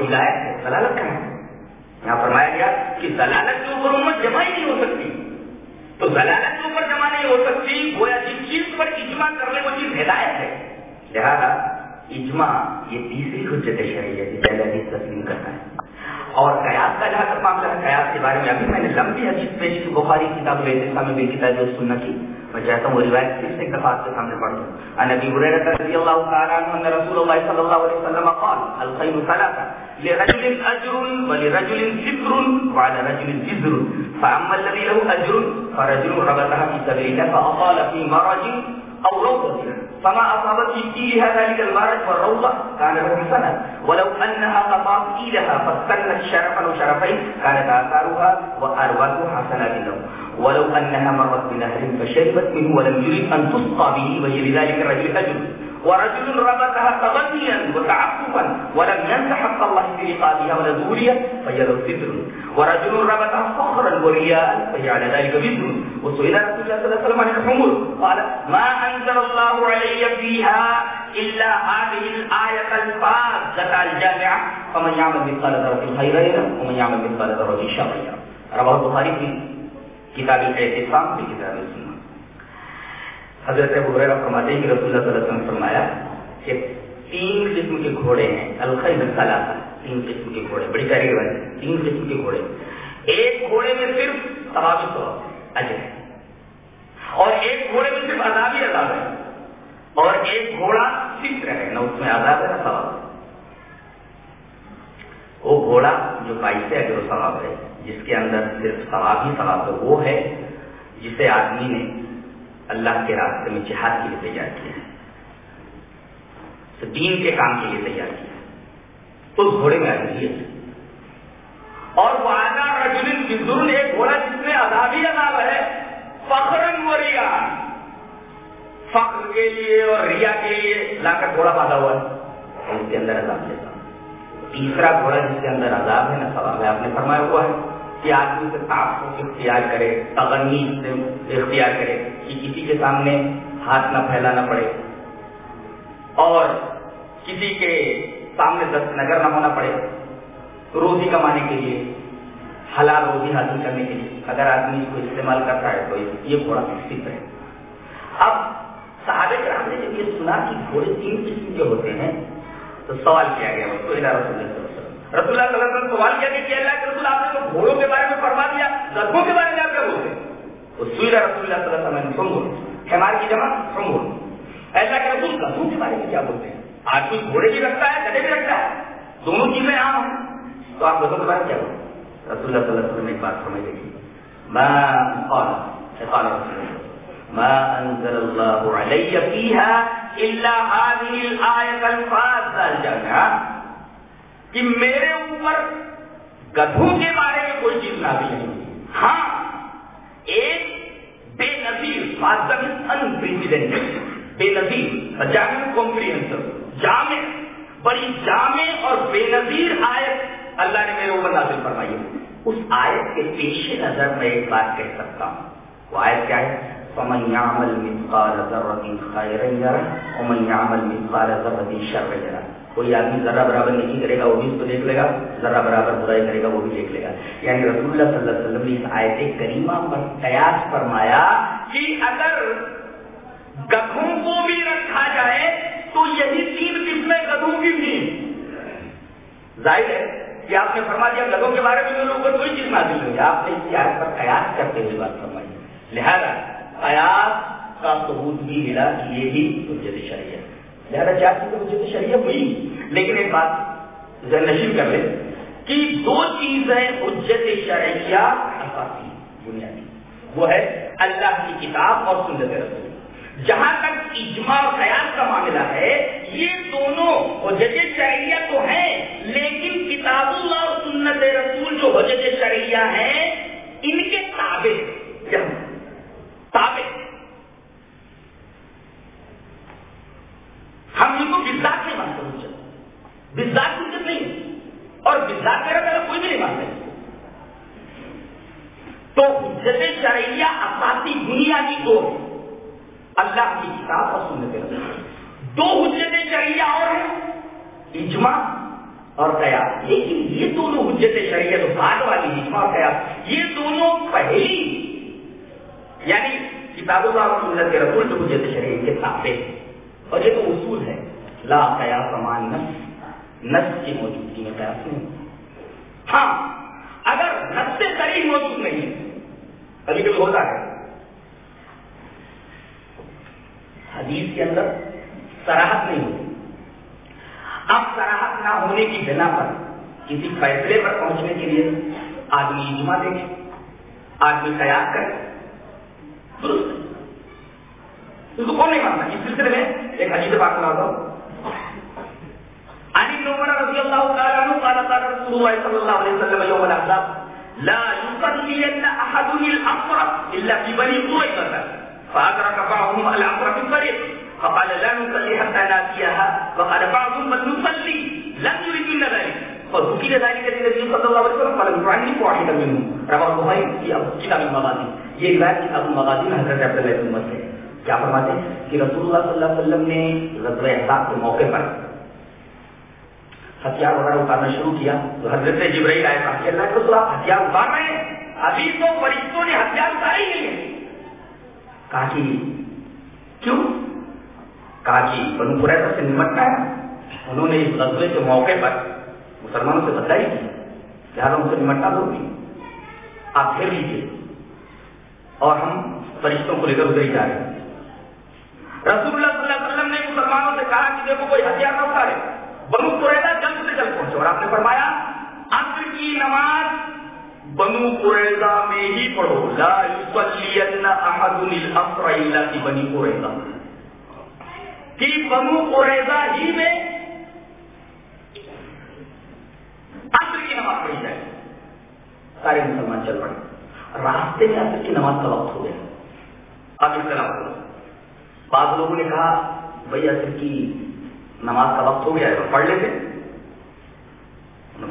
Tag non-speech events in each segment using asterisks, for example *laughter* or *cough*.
ہدایت ہے، ضلالت کا ہے۔ یہاں فرمایا گیا کہ ضلالت کے اوپر امت جمع ہی نہیں ہو سکتی۔ تو ضلالت کے اوپر جمع نہیں ہو سکتی، گویا جس چیز پر اجماع کر لے وہ چیز ہدایت ہے۔ لہذا اجماع یہ تیسری حجت شرعی ہے پہلے حدیث تسلیم کرتا ہے۔ اور قیاس کا جہاں تک معاملہ ہے، قیاس کے بارے میں ابھی میں نے لمبی حدیث پیش کی، بخاری کتاب الحصہ میں بھی کتاب جو سننا کی۔ میں چاہتا ہوں وہ روایت پھر سے کفات کے سامنے پڑھ دوں ان ابي هريره رضي الله تعالى عنه ان رسول الله صلى الله عليه وسلم قال الخير ثلاثه لرجل اجر ولرجل ستر وعلى رجل جزر. فاما الذي له اجر فرجل ربطها في سبيل الله فاطال في مرج او روضه فما اصابت في فيها ذلك المرج والروضه كان له حسنه ولو انها قطعت ايدها فاستنت شرفا وشرفين كانت اثارها وارواتها حسنات له. ولو انها مرت بنهر فشربت منه ولم يرد ان تسقى به وهي لذلك الرجل اجر ورجل ربطها تغنيا وتعففا ولم ينس حق الله في رقابها ولا ذوريا فهي له ستر. ورجل ربطها فخرا ورياء فهي على ذلك وزر. وسئل رسول الله صلى الله عليه وسلم عن الحمر. قال ما انزل الله علي فيها الا هذه الايه الفاذه الجامعه فمن يعمل مثقال ذره خيرا يره ومن يعمل مثقال ذره شرا. يره رواه البخاري في کتاب اعتصام کی کتاب سننا حضرت ابو فرماتے ہیں کہ رسول اللہ صلی اللہ علیہ وسلم فرمایا کہ تین قسم کے گھوڑے ہیں الخیر ثلاثہ تین قسم کے گھوڑے، بڑی پیاری روایت ہے، تین قسم کے گھوڑے۔ ایک گھوڑے میں صرف ثواب ثواب اجر ہے، اور ایک گھوڑے میں صرف عذاب ہی عذاب ہے، اور ایک گھوڑا فکر ہے نہ اس میں عذاب ہے نہ ثواب ہے۔ وہ گھوڑا جو باعث اگر و ثواب ہے، جس کے اندر صرف ثواب ہی ثواب ہے، وہ ہے جسے آدمی نے اللہ کے راستے میں جہاد کے لیے تیار کیا ہے۔ تو دین کے کام کے لیے تیار کیا ہے۔ اس گھوڑے میں آدمی اور وہ آگا رجولن بزرگ ایک گھوڑا جس میں عذابی عذاب ہے۔ فخرن و ریا۔ فخر کے لیے اور ریا کے لیے لا کر گھوڑا باندھا ہوا ہے۔ اس کے اندر عذاب لیتا تیسرا گھوڑا جس کے اندر عذاب ہے نا سوال ہے۔ آپ نے فرمایا ہوا ہے کہ آدمی سے تعفف اختیار کرے، تغنی سے اختیار کرے۔ کہ کسی کے سامنے ہاتھ نہ پھیلانا پڑے اور کسی کے سامنے دست نگر نہ ہونا پڑے روزی کمانے کے لیے، حلال روزی حاصل کرنے کے لیے۔ اگر آدمی اس کو استعمال کرتا ہے تو یہ گھوڑا فکس ہے۔ اب صحابہ کرام نے جب یہ سنا کہ گھوڑے تین قسم کے ہوتے ہیں، تو سوال کیا گیا؟ اس کو رسول اللہ صلی اللہ علیہ وسلم۔ رسول اللہ صلی اللہ علیہ وسلم سوال کیا کہ اللہ کے رسول آپ نے تو گھوڑوں کے بارے میں فرما دیا گدھوں کے بارے میں آپ کیا بولتے رسول اللہ رسول اللہ صلی اللہ علیہ وسلم سنگل ہمار کی جمع سنگل اللہ کے رسول گدھوں کے بارے میں کیا بولتے ہیں؟ آج آدمی گھوڑے بھی رکھتا ہے، گدے بھی رکھتا ہے، دونوں چیزیں عام ہیں۔ تو آپ گدھوں کے بارے میں کیا بولتے رسول اللہ صلی اللہ علیہ وسلم ایک بات سمجھ گئی ما قال قال رسول اللہ ما انزل الله علي فيها الا هذه الايه الفاذه الجامعه کہ میرے اوپر گدھوں کے بارے میں کوئی چیز نہ بھی نہیں ہاں ایک بے نظیر بے نظیر جامع کمپریہنسو جامع، بڑی جامع اور بے نظیر آیت۔ اللہ نے میرے اوپر نازل فرمائی اس آیت کے پیش نظر میں ایک بات کہہ سکتا ہوں۔ وہ آیت کیا ہے؟ فمن يعمل مثقال ذرة خيرا يره ومن يعمل مثقال ذرة شرا يره. کوئی آدمی ذرہ برابر نہیں کرے گا، وہ بھی اس کو دیکھ لے گا، ذرہ برابر برائی کرے گا، وہ بھی دیکھ لے گا. یعنی رسول اللہ صلی اللہ علیہ وسلم نے اس آیت کریمہ پر قیاس فرمایا کہ اگر گدھوں کو بھی رکھا جائے تو یہی تین قسمیں گدھوں کی بھی ظاہر ہے کہ آپ نے فرما دیا گدھوں کے بارے میں لوگوں کو کوئی چیز نازل ہوئی آپ نے اس آیت پر قیاس کرتے ہوئے بات فرمائی۔ لہذا قیاس کا ثبوت بھی ملا کہ یہ بھی حجت شریعت لہذا چار چیزیں حجت شریعت ہوئی، لیکن ایک بات نشین کر لیں کہ دو چیزیں حجت شرعیہ اساسی بنیادی۔ وہ ہے اللہ کی کتاب اور سنت رسول۔ جہاں تک اجماع اور قیاس کا معاملہ ہے، یہ دونوں حجت شرعیہ تو ہیں، لیکن کتاب اللہ اور سنت رسول جو حجت شرعیہ ہیں، ان کے تابع جہاں تابع ہم ان کو بزاد نہیں مانتے حجت بزاد حجت نہیں۔ اور بزاد میرا پہلے کوئی بھی نہیں مانتا تو حجت شرعیہ اساسی بنیادی دو اللہ کی کتاب اور سنت رسول۔ دو حجت شرعیہ اور ہیں۔ اجماع اور قیاس۔ لیکن یہ دونوں حجت شریعت بعد والی اجماع اور قیاس۔ یہ دونوں پہلی یعنی کتاب اللہ سنت کے رسول جو حجت شریعت کے تابع اور یہ تو اصول ہے۔ لا قیاس امان نفس نفس کی موجودگی میں قیاس نہیں۔ ہاں اگر نفس سے قریب موجود نہیں کبھی کبھی ہوتا ہے۔ حدیث کے اندر سراہت نہیں ہوتی۔ اب سراہت نہ ہونے کی بنا پر کسی فیصلے پر پہنچنے کے لیے آدمی اجماع دیکھے، آدمی قیاس کرے۔ درست اس کو کون نہیں مانتا اس سلسلے میں ایک حدیث بات سنا دو عن ابن عمر رضي الله تعالى عنه قال قال رسول الله صلى الله عليه وسلم يوم الاحزاب لا يصلين احد الامر الا في بني قريظه فادرك بعضهم الامر في الطريق فقال لا نصلي حتى ناتيها وقال بعضهم بل نصلي لم يريدن ذلك فذكر ذلك للنبي صلى الله عليه وسلم فلم يعنف واحدا منهم رواه البخاري في كتاب المغازي یہ روایت کتاب المغازی میں حضرت عبداللہ بن عمر سے کیا فرماتے ہیں کہ رسول اللہ صلی اللہ علیہ وسلم نے غزوہ احزاب کے موقع پر ہتھیار وغیرہ اتارنا شروع کیا۔ تو حضرت جبرائیل آئے کہا کہ اللہ کے رسول آپ ہتھیار اتار رہے ہیں۔ ابھی تو فرشتوں نے ہتھیار اتارے ہی نہیں ہیں۔ کہا کہ کیوں؟ کہا کہ بنو قریظہ سے نمٹنا ہے۔ انہوں نے اس غزوے کے موقع پر مسلمانوں سے بتائی تھی کہ ہم سے نمٹنا ضروری آپ پھر لیجیے اور ہم فرشتوں کو لے کر ادھر ہی جا رہے ہیں۔ رسول اللہ صلی اللہ علیہ وسلم نے مسلمانوں سے کہا کہ دیکھو کوئی ہتھیار نہ اتارے بنو قریظہ جلد سے جلد پہنچے اور آپ نے فرمایا، عصر کی نماز بنو قریظہ میں ہی پڑھو۔ لا یصلین احد الاسر الا فی بنی قریظہ۔ کہ بنو قریظہ ہی میں عصر کی نماز پڑھی جائے۔ سارے مسلمان چل پڑے۔ راستے میں عصر کی نماز کا وقت ہو گیا۔ اب اختلاف ہو بعض لوگوں نے کہا، بھائی عصر کی نماز کا وقت ہو گیا ہے پڑھ لیتے۔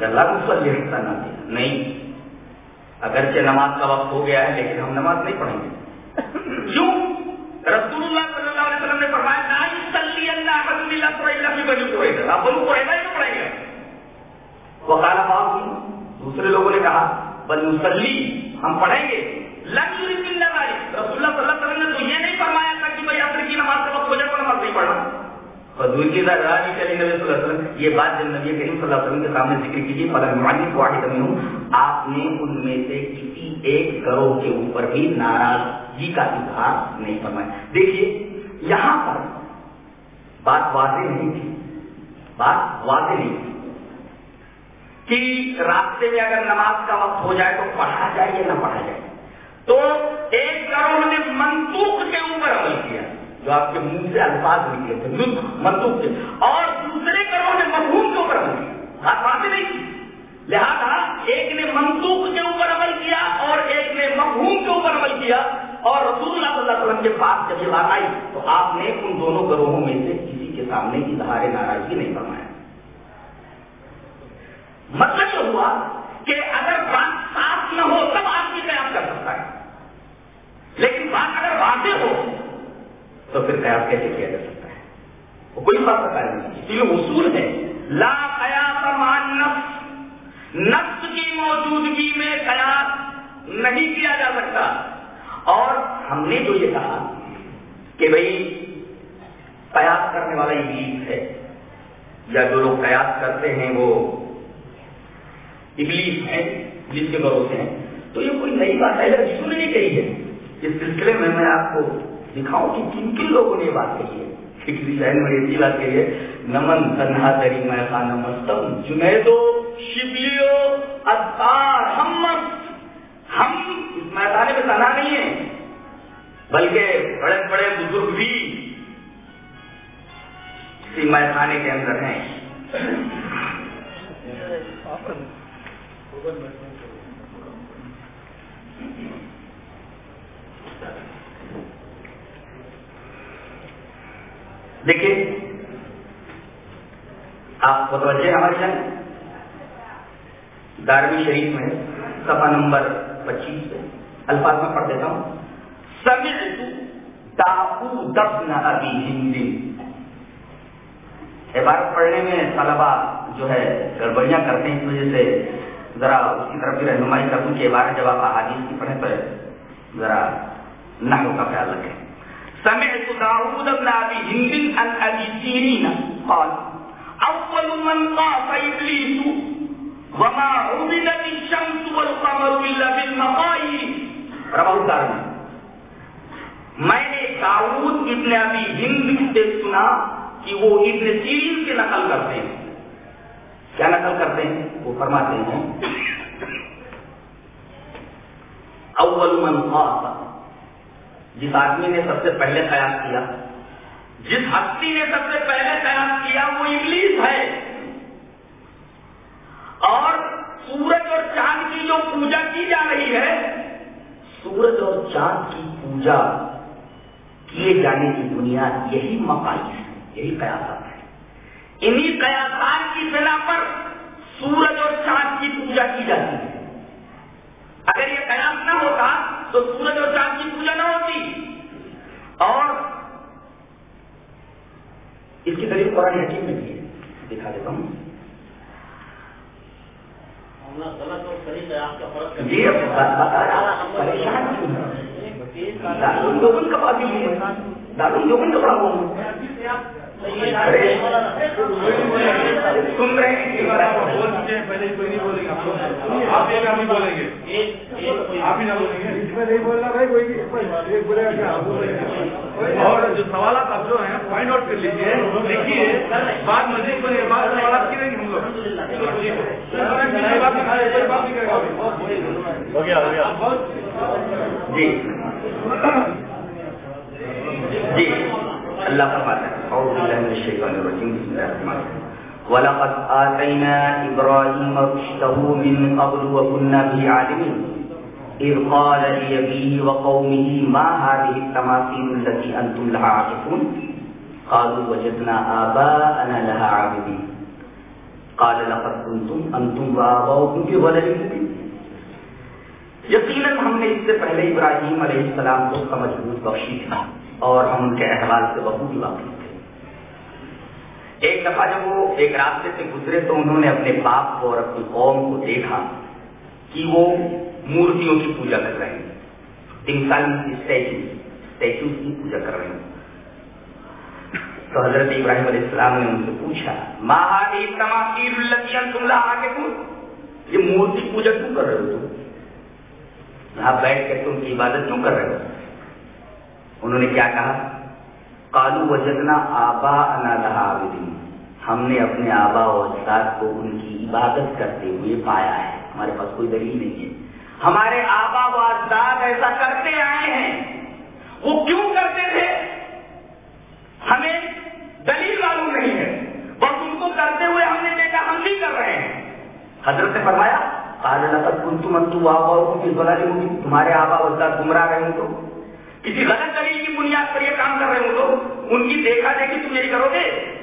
اللہ کو سر یہ حصہ نہ دیا۔ نہیں، اگرچہ نماز کا وقت ہو گیا ہے، لیکن ہم نماز نہیں پڑھیں گے۔ کیوں؟ رسول اللہ صلی اللہ علیہ وسلم نے فرمایا، لا یصلی اللہ حد الا الا فی بنی قریظہ۔ آپ بنو قریظہ ہی پڑھیں گے۔ وقال بعض دوسرے لوگوں نے کہا بل نصلی، ہم پڑھیں گے. لن رسول اللہ صلی اللہ علیہ وسلم نے تو یہ نہیں فرمایا تھا کہ بھائی عصر کی نماز کا وقت ہو جائے نماز نہیں پڑھنا. حضور کی راضی کریں نبی صلی اللہ علیہ وسلم، یہ بات جب نبی کریم صلی اللہ علیہ وسلم کے سامنے ذکر کیجیے فلم معلوم واحد ہوں آپ نے ان میں سے کسی ایک گروہ کے اوپر بھی ناراضگی کا اظہار نہیں فرمایا. دیکھیے، یہاں پر بات واضح نہیں تھی. بات واضح نہیں تھی. کہ راستے میں اگر نماز کا وقت ہو جائے تو پڑھا جائے یا نہ پڑھا جائے۔ تو ایک گروہ نے منسوخ کے اوپر عمل کیا، جو آپ کے منہ سے الفاظ نکلے تھے لطف منسوخ کے اور دوسرے گروہ نے مفہوم کے اوپر عمل کیا۔ بات واضح نہیں کی لہذا ایک نے منسوخ کے اوپر عمل کیا اور ایک نے مفہوم کے اوپر عمل کیا۔ اور رسول اللہ صلی اللہ علیہ وسلم کے پاس جب یہ بات آئی تو آپ نے ان دونوں گروہوں میں سے کسی کے سامنے اظہار ناراضگی نہیں فرمایا مطلب یہ ہوا کہ اگر بات صاف نہ ہو تب آدمی قیام کر سکتا ہے۔ لیکن بات اگر واضح ہو تو پھر قیاس کیسے کیا جا سکتا ہے؟ وہ کوئی بات بتا نہیں۔ اس لیے اصول ہے، لا قیاس مان نفس نفس کی موجودگی میں قیاس نہیں کیا جا سکتا۔ اور ہم نے جو یہ کہا کہ بھائی قیاس کرنے والا ابلیس ہے، یا جو لوگ قیاس کرتے ہیں وہ ابلیس ہیں جس کے بھروسے ہیں۔ تو یہ کوئی نئی بات ہے رسول نے کہی ہے، اس سلسلے میں میں آپ کو دکھاؤں کہ کن کن لوگوں نے یہ بات کہی ہے۔ کسی بہن میں ایسی بات کہی ہے، نمن تنہا تری میں خانہ مستم جنیدو شبلیو اتار ہم ہم اس میدان میں تنہا نہیں ہیں، بلکہ بڑے بڑے بزرگ بھی اسی میخانے کے اندر ہیں۔ دیکھیے آپ متوجہ ہماری جنگ داروی شریف میں سفا نمبر پچیس سے الفاظ میں پڑھ دیتا ہوں۔ سمعت داؤ دفن ابی ہند۔ عبارت پڑھنے میں طلبا جو ہے گڑبڑیاں کرتے ہیں اس وجہ سے ذرا اس کی طرف بھی رہنمائی کر دوں کہ بارہ جب آپ احادیث کی پڑھیں تو ذرا نحو کا خیال رکھیں سمعت داود بن ابي هند عن ابي سيرين قال اول من طاف ابليس وما عبدت الشمس والقمر الا بالمقاييس رواه الدارمي میں نے داؤد ابن ابی ہند سے سنا کہ وہ ابن سیرین سے نقل کرتے ہیں کیا نقل کرتے ہیں؟ وہ فرماتے ہیں، اول من خاص جس آدمی نے سب سے پہلے قیاس کیا، جس ہستی نے سب سے پہلے قیاس کیا، وہ انگلش ہے۔ اور سورج اور چاند کی جو پوجا کی جا رہی ہے، سورج اور چاند کی پوجا کیے جانے کی بنیاد یہی مقائی ہے، یہی قیاسات ہے۔ انہی قیاسات کی بنا پر سورج اور چاند کی پوجا کی جاتی ہے۔ اگر یہ قیاس نہ ہوتا تو سورج اور چاند کی پوجا نہ ہوتی۔ اور اس کی دلیل قرآن حکیم میں بھی ہے۔ دکھا دیتا ہوں۔ لوگن کا پاس لوگن کا ہوں سن رہے ہیں پہلے کوئی نہیں بولیں گے آپ ایک آدمی بولیں گے آپ ہی نہ بولیں گے نہیں بولنا بھائی کوئی بولے گا اور جو سوالات آپ جو ہیں فائنڈ آؤٹ کر لیجیے دیکھیے بات مزید بنے سوالات کریں گے ہم لوگ ہو گیا ہو گیا جی۔ جی اللہ فرماتا ہے اعوذ باللہ من الشیطان الرجیم بسم اللہ الرحمن الرحیم ولقد آتينا إبراهيم رشده من قبل وكنا به عالمين. إذ قال لأبيه وقومه ما هذه التماثيل التي أنتم لها عاكفون؟ قالوا وجدنا آباءنا لها عابدين. قال لقد كنتم أنتم وآباؤكم في ضلال مبين. یقیناً ہم نے اس سے پہلے ابراہیم علیہ السلام کو سمجھ بوجھ بخشی تھی اور ہم ان کے احوال سے بہت واقف تھے ایک دفعہ جب وہ ایک راستے سے گزرے تو انہوں نے اپنے باپ کو اور اپنی قوم کو دیکھا کہ وہ مورتیوں کی پوجا کر رہے ہیں اسٹیچو اسٹیچو کی پوجا کر رہے ہیں۔ تو حضرت ابراہیم علیہ السلام نے ان سے پوچھا مہادی تماثیر تم آگے یہ مورتی پوجا کیوں کر رہے ہو تم؟ یہاں بیٹھ کے تم کی عبادت کیوں کر رہے ہو؟ انہوں نے کیا کہا؟ کالو وجدنا آبا عابدین ہم نے اپنے آبا و اجداد کو ان کی عبادت کرتے ہوئے پایا ہے۔ ہمارے پاس کوئی دلیل نہیں ہے۔ ہمارے آبا و اجداد ایسا کرتے آئے ہیں۔ وہ کیوں کرتے تھے؟ ہمیں دلیل معلوم نہیں ہے۔ بس ان کو کرتے ہوئے ہم نے دیکھا ہم بھی کر رہے ہیں۔ حضرت نے فرمایا تمہارے آبا و اجداد گمراہ رہے تو؟ کسی غلط دلیل کی بنیاد پر یہ کام کر رہے ہو تو ان کی دیکھا دیکھی تم یہی کرو گے۔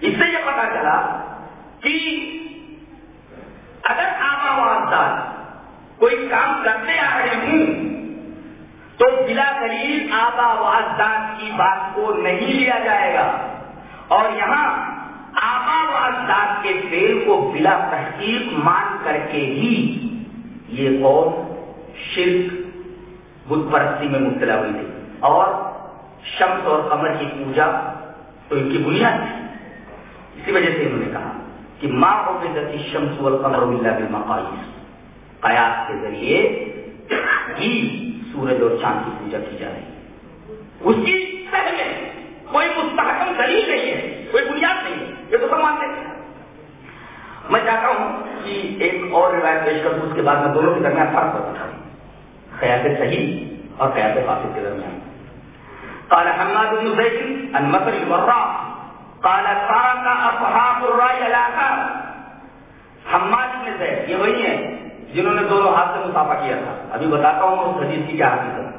اس سے یہ پتا چلا کہ اگر آبا واضح کوئی کام کرتے آ رہے ہوں تو بلا دلیل آبا واضح کی بات کو نہیں لیا جائے گا۔ اور یہاں آبا واضح کے فیل کو بلا تحقیق مان کر کے ہی یہ قوم شرک بت پرستی میں مبتلا ہوئی تھی۔ اور شمس اور قمر کی پوجا تو ان کی بنیاد تھی۔ اسی وجہ سے انہوں نے کہا کہ ماں کو شمس والقمر اللہ بالمقاييس قیاس کے ذریعے ہی سورج اور چاند کی پوجا کی جا رہی اس کی پہلے کوئی مستحکم دلیل نہیں ہے، کوئی بنیاد نہیں ہے، یہ تو سب مانتے ہیں میں چاہتا ہوں کہ ایک اور روایت پیش کر اس کے بعد میں دونوں کے درمیان فرق بتا ہوں۔ قیاس صحیح اور قیاس فاسد کے درمیان۔ قال حماد بن زيد عن مصر الوراء قال ترك اصحاب الرأي الاخر حماد بن زید، یہ وہی ہیں جنہوں نے دونوں ہاتھ سے مسافہ کیا تھا۔ ابھی بتاتا ہوں اس حدیث کی کیا حقیقت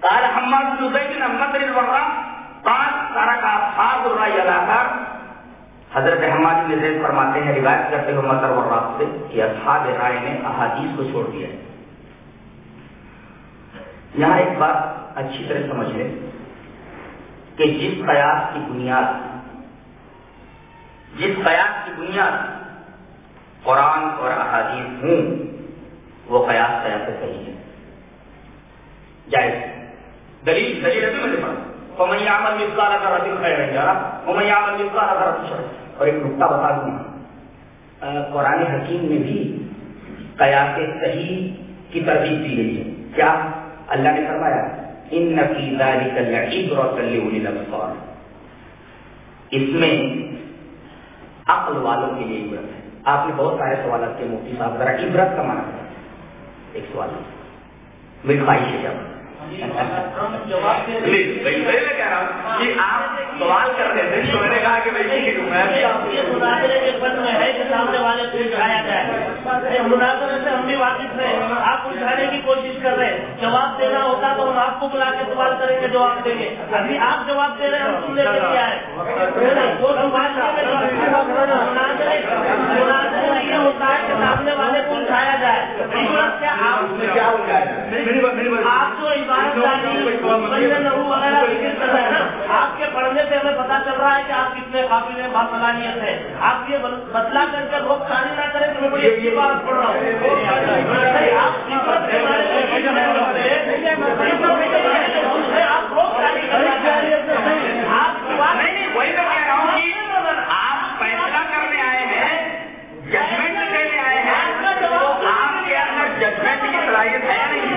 قال حماد بن زید عن مصر الوراء قال ترك اصحاب الرأي الاخر حضرت حماد بن زید فرماتے ہیں، روایت کرتے ہوئے مصر ورا سے کہ اصحاب رائے نے احادیث کو چھوڑ دیا ہے۔ یہاں ایک بات اچھی طرح سمجھ لیں کہ جس قیاس کی بنیاد، جس قیاس کی بنیاد قرآن اور احادیث ہوں، وہ قیاس قیاس سے صحیح ہے۔ جائز۔ دلیل دلیل ہے میں پڑھا فمن يعمل مثقال ذرة خيرا يرى ومن يعمل مثقال ذرة شرا۔ اور ایک نقطہ بتا دوں۔ قرآن حکیم میں بھی قیاس صحیح کی ترتیب دی گئی ہے۔ کیا؟ اللہ نے فرمایا ان نفی ذلك لعبرة اس میں عقل والوں کے لیے عبرت ہے۔ آپ نے بہت سارے سوالات کے مفتی صاحب، ذرا عبرت کا مانا ایک سوال، میری خواہش ہے جب سوال کر رہے تھے میں نے کہا کہ سامنے والے کو اٹھایا جائے۔ مناظر سے ہم بھی واقف ہیں۔ آپ اٹھانے کی کوشش کر رہے ہیں۔ جواب دینا ہوتا تو ہم آپ کو بلا کے سوال کریں گے جواب دیں گے۔ ابھی آپ جواب دے رہے ہیں ہم سننے کے لیے آئے۔ مناظر یہ ہوتا ہے کہ سامنے والے کو اٹھایا جائے۔ آپ جو آپ کے پڑھنے سے ہمیں پتا چل رہا ہے کہ آپ کتنے قابل ہیں باصلاحیت ہے۔ آپ یہ بدلا کر کے روک شادی نہ کریں تو میں بڑی اچھی بات پڑھ رہا ہوں۔ آپ روک شادی آپ فیصلہ کرنے آئے ہیں ججمنٹ دینے آئے ہیں۔ آپ کے اندر ججمنٹ کی صلاحیت ہے نہیں؟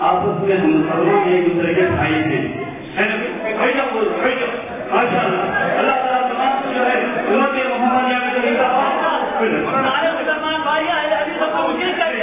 آپس میں ہم مسلمان ایک دوسرے کے بھائی ہیں۔ ماشاء اللہ اللہ تعالیٰ تمام جو ہے محمد مسلمان بھائی سب کو مشکل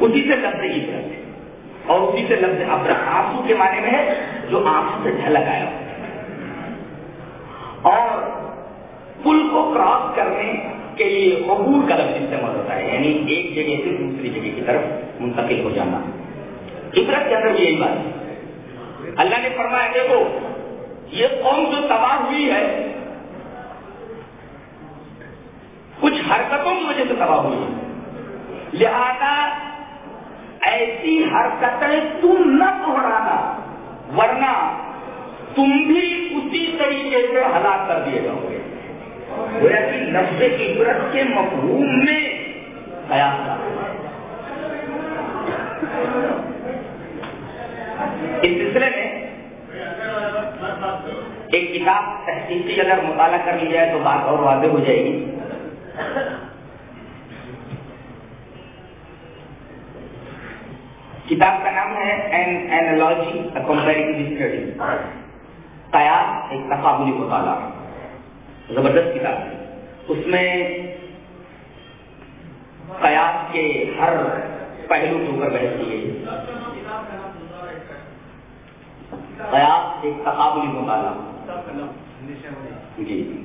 اسی سے لفظ عبرت ہے۔ اور اسی سے لفظ ابرا آنسو کے معنی میں ہے جو آنسو سے جھلک آیا اور پل کو کراس کرنے کے لیے عبور کا لفظ استعمال ہوتا ہے یعنی ایک جگہ سے دوسری جگہ کی طرف منتقل ہو جانا۔ عبرت کے اندر یہی بات ہے۔ اللہ نے فرمایا، دیکھو، یہ قوم جو تباہ ہوئی ہے، کچھ حرکتوں کی وجہ سے تباہ ہوئی ہے۔ لہذا ایسی حرکتیں تم نہ دوہرانا، ورنہ تم بھی اسی طریقے سے ہلاک کر دیے جاؤ گے۔ گویا کہ لفظ عبرت کے مفہوم میں قیاس تھا اس سلسلے میں ایک کتاب تحقیقی اگر مطالعہ کر لی جائے تو بات اور واضح ہو جائے گی۔ کتاب کا نام ہے این اینالوجی کمپیریٹو قیاس ایک تقابلی مطالعہ. زبردست کتاب. ہے اس میں قیاس کے ہر پہلو کے اوپر بحث کی گئی قیاس ایک تقابلی مطالعہ. جی.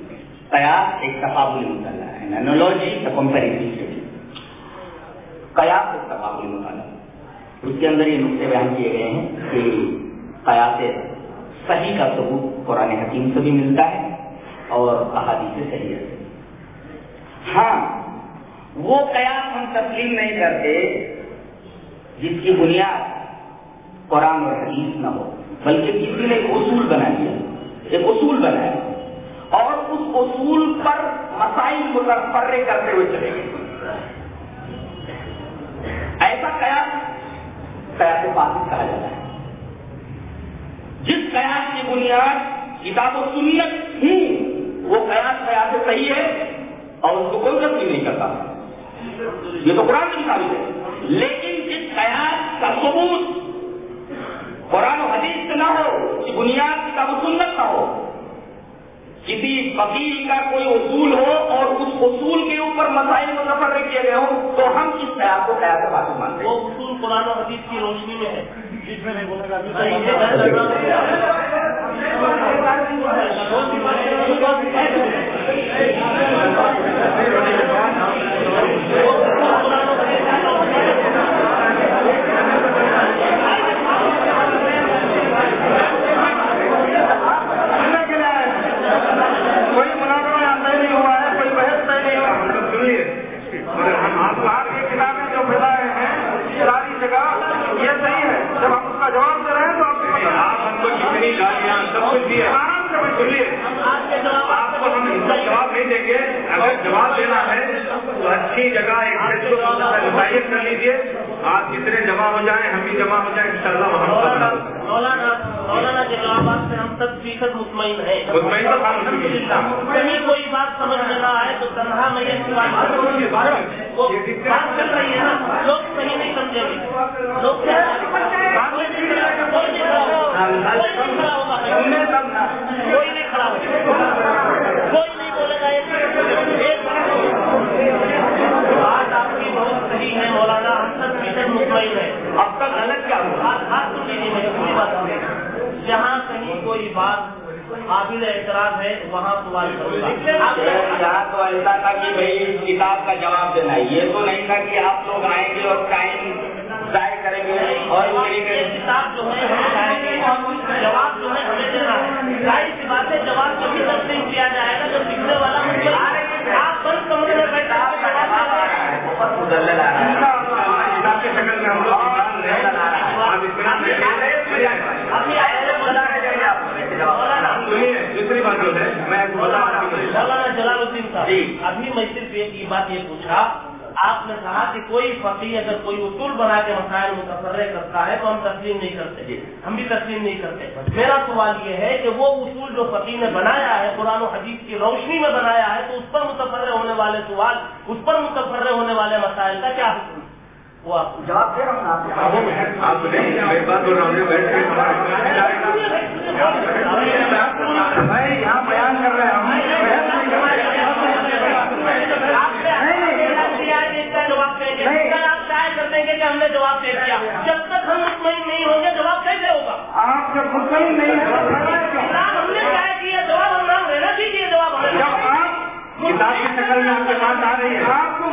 قیاس ایک تقابلی مطالعہ. ہے اینالوجی کمپیریٹو قیاس ایک تقابلی مطالعہ. اس کے اندر یہ نقطے بیان کیے گئے ہیں کہ قیاس صحیح کا ثبوت قرآن حکیم سے بھی ملتا ہے اور احادیث صحیح ہے۔ ہاں وہ قیاس ہم تسلیم نہیں کرتے جس کی بنیاد قرآن اور حدیث نہ ہو، بلکہ کسی نے ایک اصول بنا دیا ایک اصول بنایا اور اس اصول پر مسائل متفرے کرتے ہوئے چلے گئے۔ ایسا قیاس قیاس فاسد کہا جاتا ہے۔ جس قیاس کی بنیاد کتاب و سنت ہی وہ قیاس قیاس صحیح ہے اور اس کو کوئی تبدیل نہیں کرتا۔ یہ تو قرآن کی ثابت ہے۔ لیکن جس قیاس کا ثبوت قرآن و حدیث سے نہ ہو کی بنیاد کتاب و سنت نہ ہو کسی وکیل کا کوئی اصول ہو اور اس اصول کے اوپر مسائل متفر کیے گئے ہوں تو ہم اس قیاس کو قیاس فاسد مانتے وہ ہیں اصول قرآن و حدیث کی روشنی میں ہے۔ بیچ میں نہیں بولے گا کوئی مناظرہ یہاں طے نہیں ہوا ہے کوئی بحث طے نہیں ہوا ہے سنیے آپ کی کتابیں جو پھیلائے ہیں ساری جگہ یہ صحیح ہے جب ہم اس کا جواب دے رہے ہیں تو آپ کو آپ ہم کو کتنی گالیاں سب کچھ دیے آرام سے بھائی سنیے آپ کے جواب آپ کو ہم اس کا جواب نہیں دیں گے اگر جواب دینا ہے اچھی جگہ ایک متعین کر لیجیے آپ کتنے جمع ہو جائیں ہم بھی جمع ہو جائیں ان شاء اللہ مولانا مولانا کے جوابات سے ہم سب فیصد مطمئن ہیں۔ مطمئن تو کہیں کوئی بات سمجھ میں نہ آئے تو تنہا میں یہ بات چل رہی ہے نا لوگ صحیح نہیں سمجھیں گے۔ لوگ کوئی نہیں کھڑا ہوگا کوئی مئی اب تک الگ کیا خاص تو نہیں میں پوری بات ہو جہاں کہیں کوئی بات قابل اعتراض ہے وہاں سوال یہاں تو ایسا تھا کہ بھائی کتاب کا جواب دینا یہ تو نہیں تھا کہ آپ لوگ آئیں گے اور ٹائم ضائع کریں گے۔ اور کتاب جو ہے ہمیں چاہیں گے اور جواب جو ہے ہمیں دینا ہے۔ ظاہر سی بات ہے جواب کبھی تسلیم کیا جائے گا جو لکھنے والا آپ بند کمرے میں بیٹھا ابھی میں صرف یہ بات یہ پوچھا آپ نے کہا کہ کوئی فقی اگر کوئی اصول بنا کے مسائل متفر کرتا ہے تو ہم تسلیم نہیں کرتے ہم بھی تسلیم نہیں کرتے میرا سوال یہ ہے کہ وہ اصول جو فقی نے بنایا ہے، قرآن و حدیث کی روشنی میں بنایا ہے، تو اس پر متفر ہونے والے سوال اس پر متفر ہونے والے مسائل کا کیا حکم وہ جواب دے رہا ہوں آپ میں یہاں بیان کر رہا ہوں ہم نے جواب دے دیا جب تک ہم مطمئن نہیں ہوں گے جواب کیسے ہوگا آپ جب مطمئن نہیں ہم نے کیا کیا جواب ہم نام رہنا چاہیے جواب ہمیں کی شکل میں آپ کے پاس آ رہی ہے آپ کو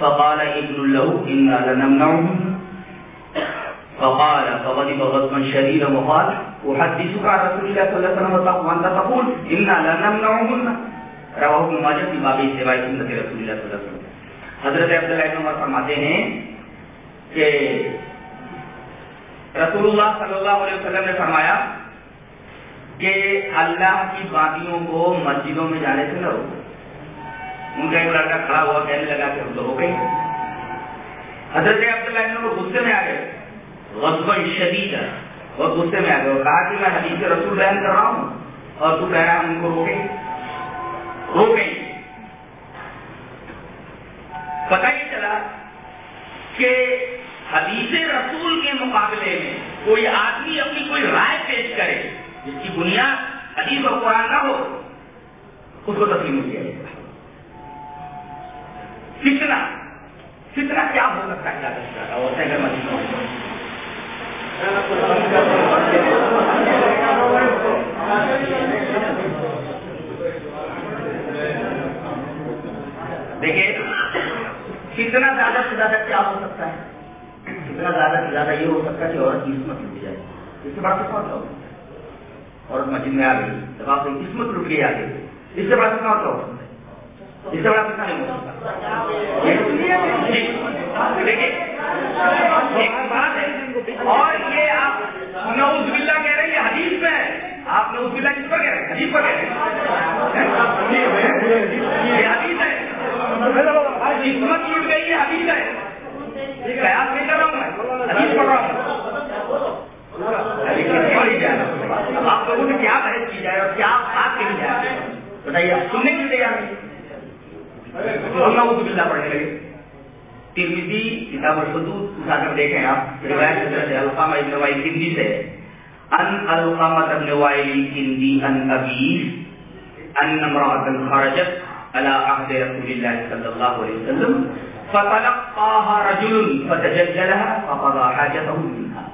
فقال ابن له إنا لنمنعهم. فقال، فغضب غضبا شديدا وقال، أحدثك عن رسول الله صلى الله عليه وسلم وأنت تقول، إنا لنمنعهن رواه ابن ماجه في باب اتباع سنة رسول الله صلى الله عليه وسلم. حضرت عبداللہ ابن عمر فرماتے ہیں کہ رسول اللہ صلی اللہ علیہ وسلم نے فرمایا کہ اللہ کی باتیوں کو مسجدوں میں جانے سے نہ روکو۔ ان کا ایک لڑکا کھڑا ہوا کہنے لگا کہ ہم تو ہو گئی حضرت عبداللہ ابن عمر غصے میں آ گئے۔ غصبہ شدید ہے۔ اور غصے میں آ گئے۔ اور کہا کہ میں حدیث رسول بیان کر رہا ہوں اور تو کہہ رہا ہے ان کو روکیں روکیں پتہ یہ چلا کہ حدیث رسول کے مقابلے میں کوئی آدمی اپنی کوئی رائے پیش کرے، جس کی بنیاد حدیث اور قرآن نہ ہو، اس کو تسلیم کیا جائے۔ گا فتنہ فتنہ کیا ہو سکتا ہے؟ زیادہ سے زیادہ دیکھیے کتنا زیادہ سے زیادہ کیا ہو سکتا ہے؟ کتنا زیادہ سے زیادہ یہ ہو سکتا ہے کہ عورت کی قسمت لٹ جائے۔ اس سے بڑا کتنا ہوتا ہوگا عورت مسجد میں آ گئی۔ جب آپ کی قسمت لٹ گئی۔ آگے اس سے بڑا کتنا ہوتا ہوگا اس سے بڑا کتنا نہیں بات ہے اور یہ آپ نوز باللہ کہہ رہے ہیں یہ حدیث میں ہے آپ نوز باللہ کس پر کہہ رہے ہیں حدیث پر کہہ رہے ہیں یہ حدیث ہے قسمت ٹوٹ گئی ہے حدیث ہے قیاس نہیں کر رہا ہوں میں حدیث پڑھ رہا ہوں آپ لوگوں سے کیا بحث کی جائے اور کیا بات کہی جائے بتائیے آپ سننے کے لیے تیار نہیں ہم نعوذ باللہ پڑھنے لگے ترمیزی کتاب الحدود، اٹھا کر دیکھیں آپ۔ روایت حضرت القامہ ابن وائل کندی سے ان القامہ ابن وائل کندی ان ابیس ان امرأة خرجت على عهد رسول الله صلى الله عليه وسلم، فتلقاها رجل فتجللها فقضى حاجته منها۔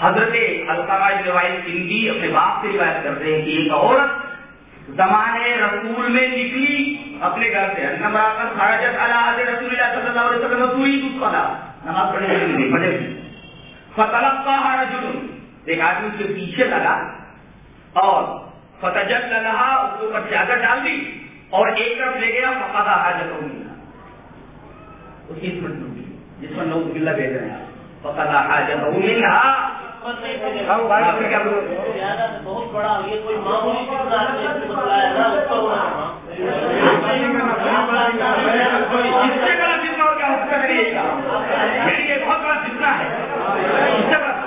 حضرت القامہ ابن وائل کندی اپنے باپ سے روایت کرتے ہیں کہ ایک عورت زمانے رسول میں نکلی۔ اپنے گھر سے۔ خراجت اللہ رسول اللہ صلی اللہ علیہ وسلم نماز پڑھنے کے لیے پڑھے فتلق کا رجل۔ ایک آدمی کے پیچھے لگا اور فتجت لگا اس کے اوپر چادر ڈال دی اور ایک طرف لے گیا فقادا حاجت ہو اس کی اسمت ٹوٹی، جس میں لوگ بلا بھیج رہے ہیں۔ فقادا حاجت ہو بہت بڑا، یہ کوئی معمولی نا اس پر ہونا اس سے بڑا اور کیا ہے یہ بہت بڑا ہے اس سے بڑا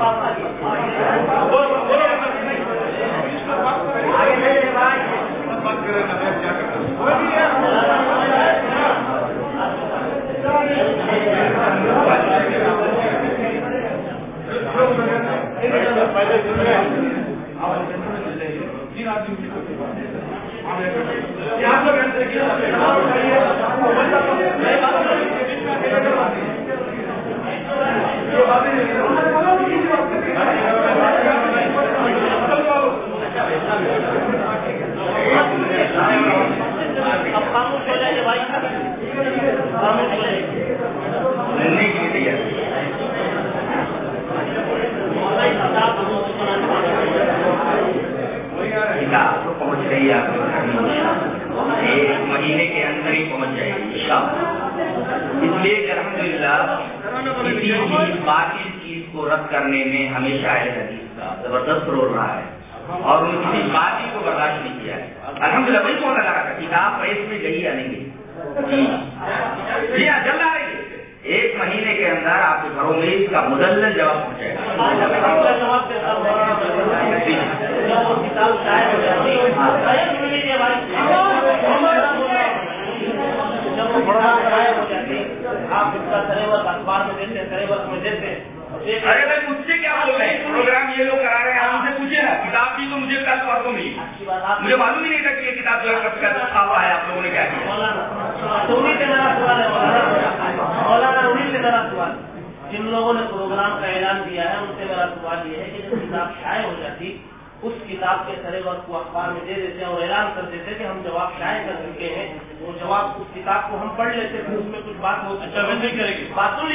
آپ نے اس سے بڑا فتنہ کیا ہو گیا کہ یہ ہو سکتا ہے اب خاموش ہو جائیے بھائی خاموش ہو جائیے لڑنے کے لیے تیار کتاب تو پہنچ رہی ہے آپ کے گھر میں انشاءاللہ۔ ایک مہینے کے اندر ہی پہنچ جائے گی انشاءاللہ۔ اس لیے کہ الحمدللہ کسی باطل چیز کو رد کرنے میں ہمیشہ اہل حدیث کا، زبردست رول رہا ہے۔ اور انہوں نے کسی باطل کو برداشت نہیں کیا ہے۔ الحمدللہ وہی کون لگا رہا تھا کتاب پیس میں گئی یا نہیں گئی جی ہاں جلد آ رہی ہے۔ ایک مہینے کے اندر آپ کے گھروں میں اس کا مدلل جواب پہنچے گا۔ جی ہاں۔ آپ اس کا سریور اخبار میں دیتے سریور میں دیتے ارے بھائی مجھ سے کیا رہے ہیں پروگرام یہ لوگ کرا رہے ہیں آپ سے پوچھے نا کتاب بھی تو مجھے کل پرسوں ملی مجھے معلوم ہی نہیں تھا کہ یہ کتاب جو ہے کب کا چھپا ہوا ہے آپ لوگوں نے کیا کیا۔ ہے مولانا انہیں سے میرا سوال۔ جن لوگوں نے پروگرام کا اعلان دیا ہے ان سے میرا سوال یہ ہے کہ جب کتاب شائع ہو جاتی اس کتاب کے سرے وقت کو اخبار میں دے دیتے اور اعلان کر دیتے کہ ہم جواب شائع کر چکے ہیں وہ جواب اس کتاب کو ہم پڑھ لیتے پھر اس میں کچھ بات ہو اچھا ویسے کریں گے۔ بات تو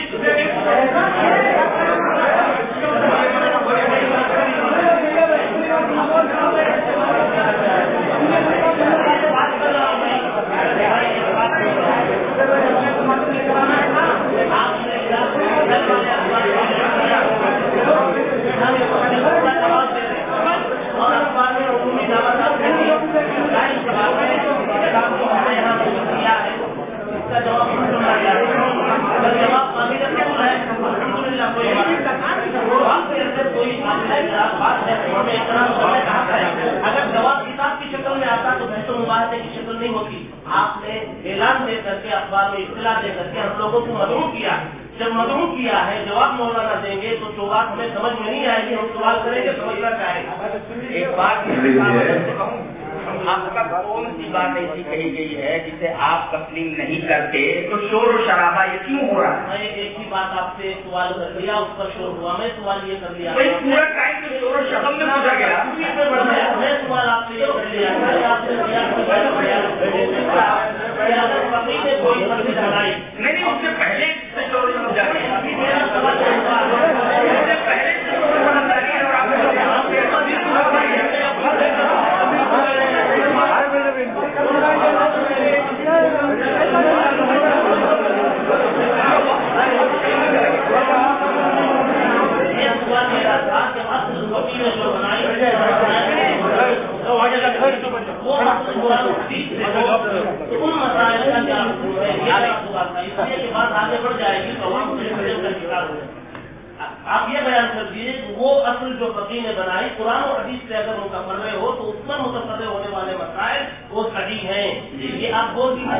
اگر جواب کتاب کی شکل میں آتا تو بحث و مباحثے کی شکل نہیں ہوتی آپ نے اعلان دے کر کے اخبار میں اطلاع دے کر کے ہم لوگوں کو مدعو کیا جب مدعو کیا ہے جواب مولانا دیں گے تو جو بات ہمیں سمجھ میں نہیں آئے گی ہم سوال کریں گے سمجھنا چاہیں گے ایک بات آپ کا کون سی بات ایسی کہی گئی ہے جسے آپ تسلیم نہیں کرتے تو شور و شرابہ یہ کیوں ہو رہا ہے میں ایک ہی بات آپ سے سوال کر لیا اس پر شور ہوا میں سوال یہ کر لیا پورا ٹائم تو شور و شبم میں پوچھا گیا میں سوال آپ سے یہ کر لیا نہیں اس سے پہلے شور و شبم جاری ہے ابھی میرا سوال یہ ہوا اس سے پہلے سے شور و شبم جاری ہے اور آپ کو یہ سوال میرا تھا کہ اصل وکیل نے جو بنائی وہ اصل قرآن حدیث سے ہو تو ان مسائل کا کیا حکم ہے یہ میرا سوال تھا اس لیے کہ بات آگے بڑھ جائے گی تو آپ یہ بیان کر دیجیے کہ وہ اصل جو فقی نے بنائی قرآن و حدیث سے اگر متفرع ہو تو اس پر متفرع ہونے والے مسائل وہ صحیح ہیں یہ آپ بول دیجیے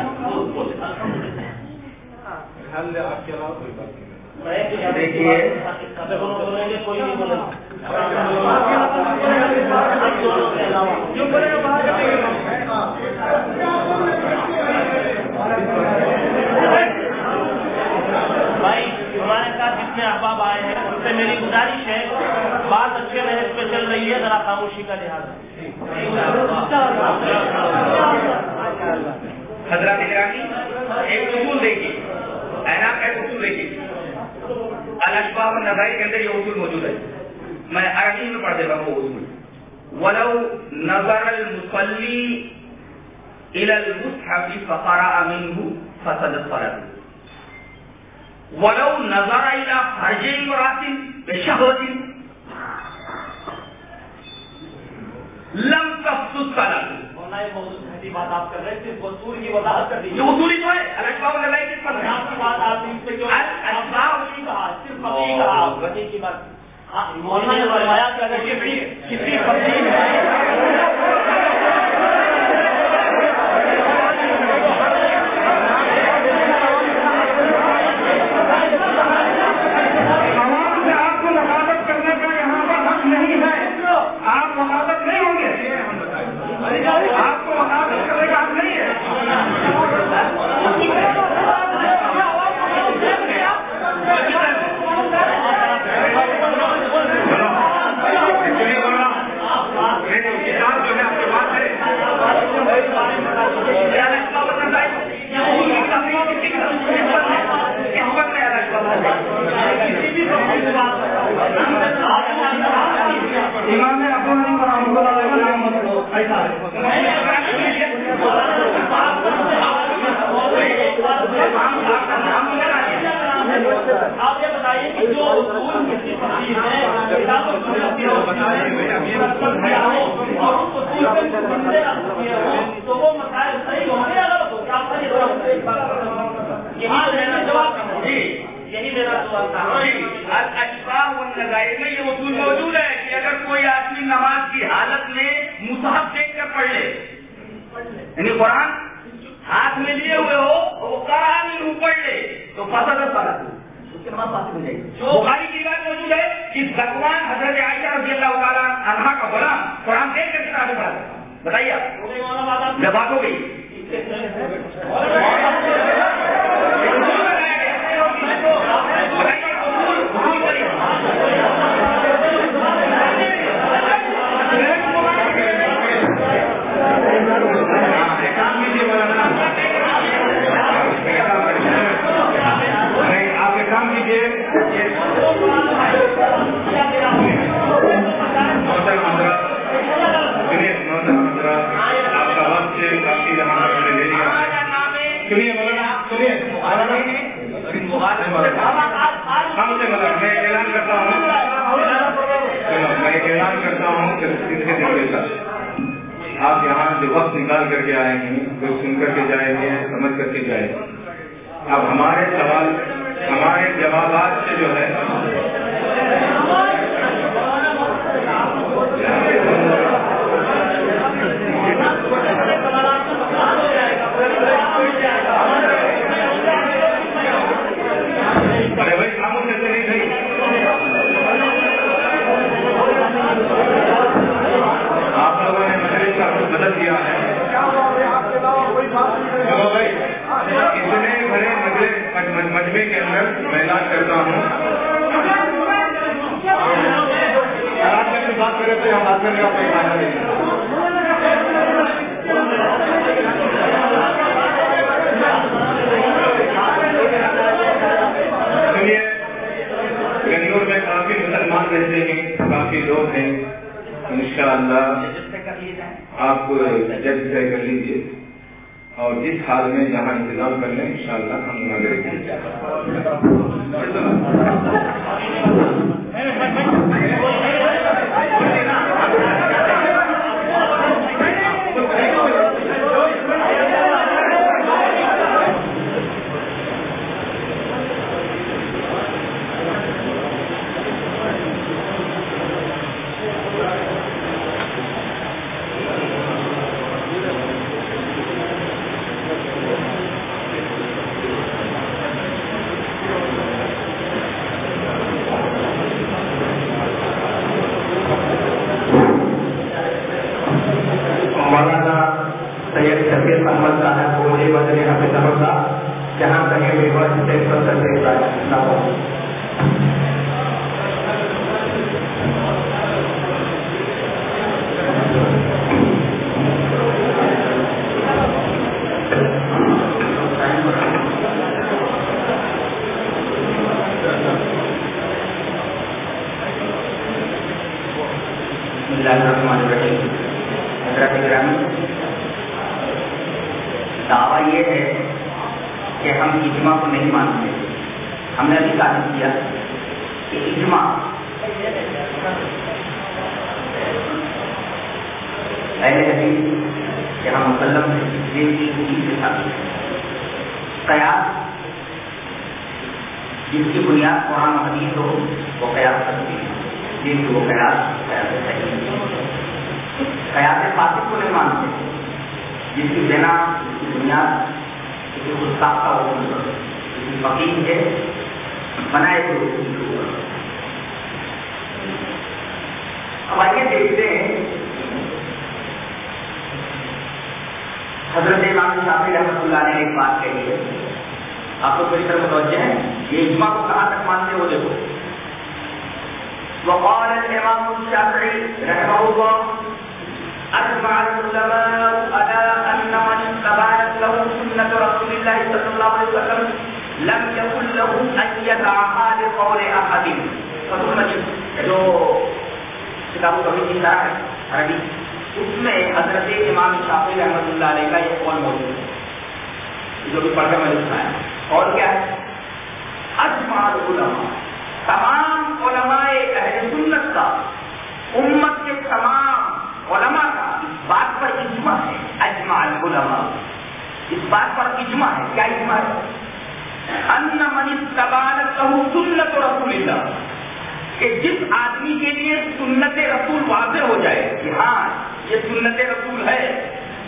آپ کے علاوہ کوئی بات نہیں دیکھیے کوئی نہیں بولے جتنے احباب آئے ہیں، ان سے میری گزارش ہے، بات اچھے محض پہ چل رہی ہے، ذرا خاموشی کا لحاظ حضرات ایک اصول دیکھیے اینا کا ایک اصول دیکھیے۔ الشباب نظائی کے اندر یہ اصول موجود ہے میں عربی میں پڑھ دیتا ہوں وہ اصول۔ ولو نظر المصلی الى المصحف فقرأ منه فسجد فرده ولو نظر الى فرج امرأة بشهوة لم تفسد الصلاة بات آپ کر رہے صرف وصول کی وضاحت کر دیجیے یہ اصولی جو ہے الاسباب النسائی کس پر ہے آپ کی بات آپ اس پہ جو الاسباب نہیں کہا صرف کہا۔ کی بات۔ مولانا نے فرمایا کہ اگر عوام *laughs* سے آپ کو وکالت کرنے کا یہاں پر حق نہیں ہے آپ وکالت نہیں ہوں گے آپ کو وکالت کرنے کا حق نہیں ہے امام ابو حنیفہ رحمۃ اللہ علیہ کا مطلب ایسا ہے آپ یہ بتائیے کہ جو اصول کسی فقیر ہے کتاب و سنت کے اور اس اصول پہ جو بندے رکھتے ہوں تو وہ مسائل صحیح جواب یہی میرا سوال تھا۔ النظائر میں یہ اصول موجود ہے کہ اگر کوئی آدمی نماز کی حالت میں مصحف دیکھ کر پڑھ لے۔ یعنی قرآن ہاتھ میں لیے ہوئے ہو وہ میں پڑھ لے۔ تو فصل سارا۔ اس کی نماز باطل ہو جائے گی۔ بخاری کی بات موجود ہے کہ زکوان حضرت عائشہ رضی اللہ تعالیٰ عنہ کا غلام قرآن دیکھ کر کتاب پڑھا بتائیے آپ۔ جب بات ہو گئی۔ بتائیے۔ ہم سے مطلب میں اعلان کرتا ہوں۔ چلو، میں اعلان کرتا ہوں کہ آپ یہاں جو وقت نکال کر کے آئے ہیں جو سن کر کے جائیں گے سمجھ کر کے جائیں گے اب ہمارے سوال، ہمارے جوابات سے جو ہے ارے بھائی خاموش ایسے نہیں تھی آپ لوگوں نے مجلس کا کچھ بدل دیا ہے چلو بھائی اتنے بڑے مجلس مجمے کے اندر میں اعلان کرتا ہوں۔ بات کرے تھے ہم بات کرنے کا کوئی فائدہ نہیں سنیے بنگلور میں کافی مسلمان رہتے ہیں، کافی لوگ ہیں۔ انشاءاللہ آپ جج طے کر لیجیے اور جس حال میں جہاں انتظام کر لیں، انشاءاللہ مگر قیاس۔ جس کی بنیاد قرآن حدیث ہو، وہ قیاس کرتی ہے جن کی وہ قیاس قیاس صحیح قیاس فاطف کو نہیں مانتے۔ جس کی بنا، جس کی بنیاد کسی استاد کا حکم کرو کسی فقیر ہے، بنائے تو اب آئیے دیکھتے ہیں حضرت امام شافی رحمۃ اللہ نے ایک بات کہی ہے۔ آپ کو پوری طرح متوجہ ہیں؟ یہ اجماع کو کہاں تک مانتے ہو دیکھو۔ وقال الامام الشافعي رحمه الله اجمع العلماء على ان من استبانت له سنه رسول الله صلى الله عليه وسلم، لم يكن له ان يدعها لقول احد فتح جو کتاب کبھی کی طرح ہے، عربی۔ اس میں حضرت امام شافی رحمۃ اللہ علیہ کا یہ قول موجود ہے، جو بھی پڑھ کر میں نے سنایا۔ اور کیا ہے؟ اجمع العلماء تمام علماء اہل سنت کا، امت کے تمام علماء کا اس بات پر اجماع ہے۔ اجماع العلماء اس بات پر اجماع ہے۔ کیا اجماع ہے؟ ان من استبانت له سنت رسول اللہ۔ کہ جس آدمی کے لیے سنت رسول واضح ہو جائے کہ ہاں یہ سنت رسول ہے،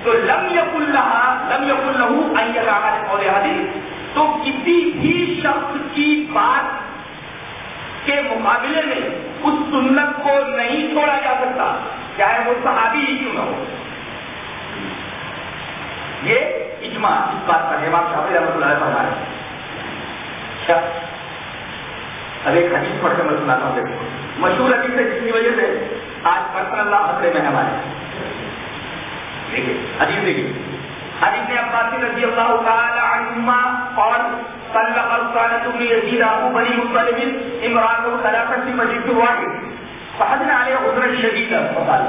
تو لم یق اللہ لم یق اللہ اور حدیث، تو کسی بھی شخص کی بات کے مقابلے میں اس سنت کو نہیں چھوڑا جا سکتا، چاہے وہ صحابی ہی کیوں نہ ہو۔ یہ اجماع اس بات کا امام شافی رحمۃ اللہ فرمایا اچھا اب ایک حدیث پڑھ کے میں سناتا ہوں، دیکھو۔ مشہور حدیث ہے، جس کی وجہ سے آج پرسن اللہ خطرے میں ہمارے۔ دیکھیے، حدیث دیکھیے۔ حدیث عباس رضی اللہ تعالی عنہما اور طلق الصالح بن يزيد ابو بني مطلب واحد۔ فحزن عليه حزنا شديدا فقال۔